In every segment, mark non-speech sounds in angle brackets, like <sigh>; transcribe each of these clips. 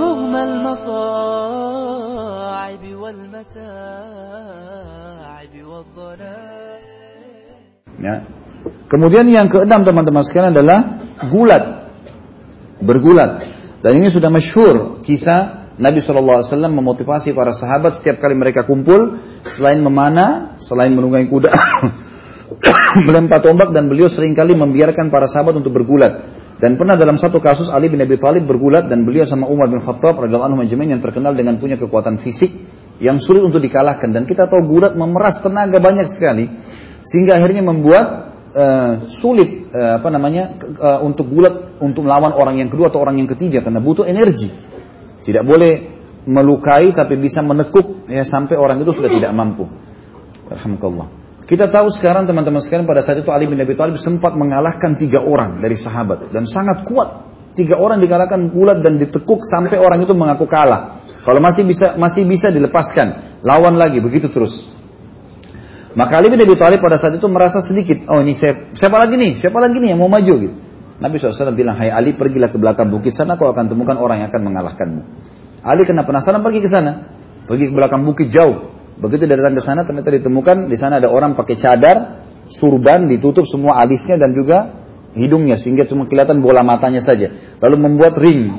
رغم المصاعب والمتاعب والضلال Ya. Kemudian yang keenam teman-teman sekalian adalah gulat. Bergulat. Dan ini sudah masyhur kisah Nabi SAW memotivasi para sahabat setiap kali mereka kumpul, selain memanah, selain menunggangi kuda, <coughs> melempar tombak dan beliau seringkali membiarkan para sahabat untuk bergulat. Dan pernah dalam satu kasus Ali bin Abi Thalib bergulat dan beliau sama Umar bin Khattab radhiyallahu anhu yang terkenal dengan punya kekuatan fisik yang sulit untuk dikalahkan dan kita tahu gulat memeras tenaga banyak sekali sehingga akhirnya membuat uh, sulit uh, apa namanya uh, untuk gulat untuk melawan orang yang kedua atau orang yang ketiga karena butuh energi. Tidak boleh melukai tapi bisa menekuk ya sampai orang itu sudah tidak mampu. Alhamdulillah. Kita tahu sekarang teman-teman sekalian pada saat itu Ali bin Abi Thalib sempat mengalahkan tiga orang dari sahabat dan sangat kuat. Tiga orang dikalahkan gulat dan ditekuk sampai orang itu mengaku kalah. Kalau masih bisa masih bisa dilepaskan, lawan lagi begitu terus. Maka Ali bin Abi Thalib pada saat itu merasa sedikit, oh ini saya, siapa lagi nih, siapa lagi nih yang mau maju gitu. Nabi SAW bilang, hai Ali pergilah ke belakang bukit sana, kau akan temukan orang yang akan mengalahkanmu. Ali kena penasaran pergi ke sana, pergi ke belakang bukit jauh. Begitu datang ke sana, ternyata ditemukan di sana ada orang pakai cadar, surban, ditutup semua alisnya dan juga hidungnya sehingga cuma kelihatan bola matanya saja. Lalu membuat ring,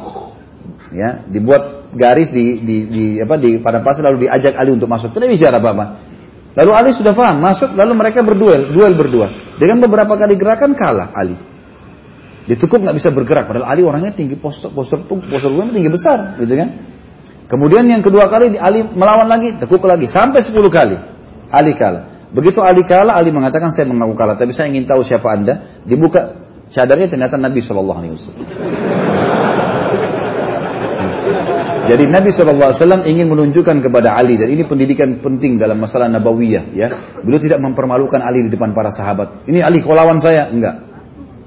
ya, dibuat garis di, di, di apa di pada pasir lalu diajak Ali untuk masuk. Tidak bicara apa-apa. Lalu Ali sudah paham, masuk, lalu mereka berduel, duel berdua. Dengan beberapa kali gerakan kalah Ali. Ditekuk nggak bisa bergerak, padahal Ali orangnya tinggi, postur postur postur tinggi besar, gitu kan? Kemudian yang kedua kali Ali melawan lagi, tekuk lagi, sampai 10 kali. Ali kalah. Begitu Ali kalah, Ali mengatakan saya mengaku kalah, tapi saya ingin tahu siapa anda. Dibuka cadarnya ternyata Nabi Shallallahu Alaihi Wasallam. Jadi Nabi SAW ingin menunjukkan kepada Ali dan ini pendidikan penting dalam masalah nabawiyah ya. Beliau tidak mempermalukan Ali di depan para sahabat. Ini Ali kau lawan saya enggak.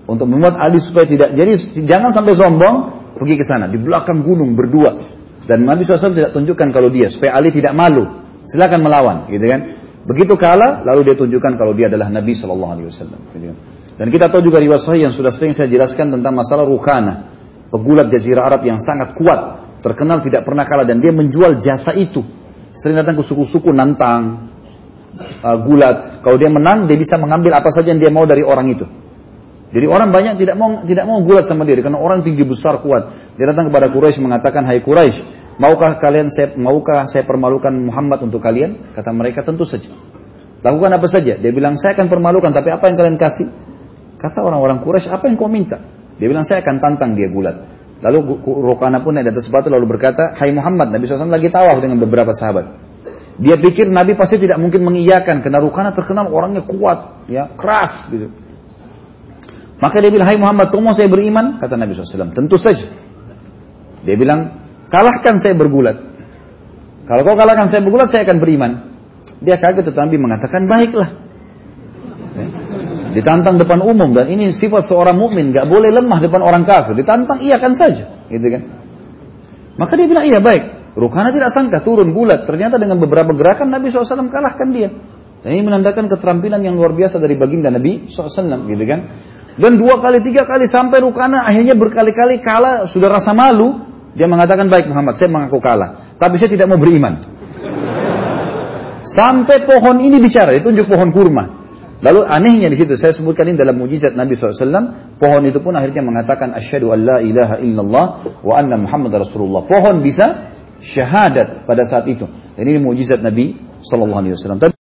Untuk membuat Ali supaya tidak jadi jangan sampai sombong pergi ke sana di belakang gunung berdua. Dan Nabi SAW tidak tunjukkan kalau dia supaya Ali tidak malu. Silakan melawan, gitu kan? Begitu kalah, lalu dia tunjukkan kalau dia adalah Nabi Shallallahu Alaihi Wasallam. Gitu kan? Dan kita tahu juga riwayat sahih yang sudah sering saya jelaskan tentang masalah Rukana, pegulat jazirah Arab yang sangat kuat terkenal tidak pernah kalah dan dia menjual jasa itu. Sering datang ke suku-suku nantang, uh, gulat. Kalau dia menang, dia bisa mengambil apa saja yang dia mau dari orang itu. Jadi orang banyak tidak mau tidak mau gulat sama dia karena orang tinggi besar kuat. Dia datang kepada Quraisy mengatakan, "Hai Quraisy, maukah kalian saya maukah saya permalukan Muhammad untuk kalian?" Kata mereka, "Tentu saja." Lakukan apa saja. Dia bilang, "Saya akan permalukan, tapi apa yang kalian kasih?" Kata orang-orang Quraisy, "Apa yang kau minta?" Dia bilang, "Saya akan tantang dia gulat." Lalu Rukana pun di atas batu lalu berkata, Hai Muhammad, Nabi SAW lagi tawaf dengan beberapa sahabat. Dia pikir Nabi pasti tidak mungkin mengiyakan karena Rukana terkenal orangnya kuat, ya keras gitu. Maka dia bilang, Hai Muhammad, kau mau saya beriman? Kata Nabi SAW, tentu saja. Dia bilang, kalahkan saya bergulat. Kalau kau kalahkan saya bergulat, saya akan beriman. Dia kaget tetapi mengatakan, baiklah. Ditantang depan umum dan ini sifat seorang mukmin nggak boleh lemah depan orang kafir. Ditantang iya kan saja, gitu kan? Maka dia bilang iya baik. Rukana tidak sangka turun bulat. Ternyata dengan beberapa gerakan Nabi SAW kalahkan dia. Dan ini menandakan keterampilan yang luar biasa dari baginda Nabi SAW, gitu kan? Dan dua kali, tiga kali sampai Rukana akhirnya berkali-kali kalah, sudah rasa malu. Dia mengatakan, baik Muhammad, saya mengaku kalah. Tapi saya tidak mau beriman. Sampai pohon ini bicara, ditunjuk pohon kurma. Lalu anehnya di situ, saya sebutkan ini dalam mujizat Nabi SAW, pohon itu pun akhirnya mengatakan, Asyhadu an la ilaha illallah wa anna Muhammad Rasulullah. Pohon bisa syahadat pada saat itu. Dan ini mujizat Nabi SAW.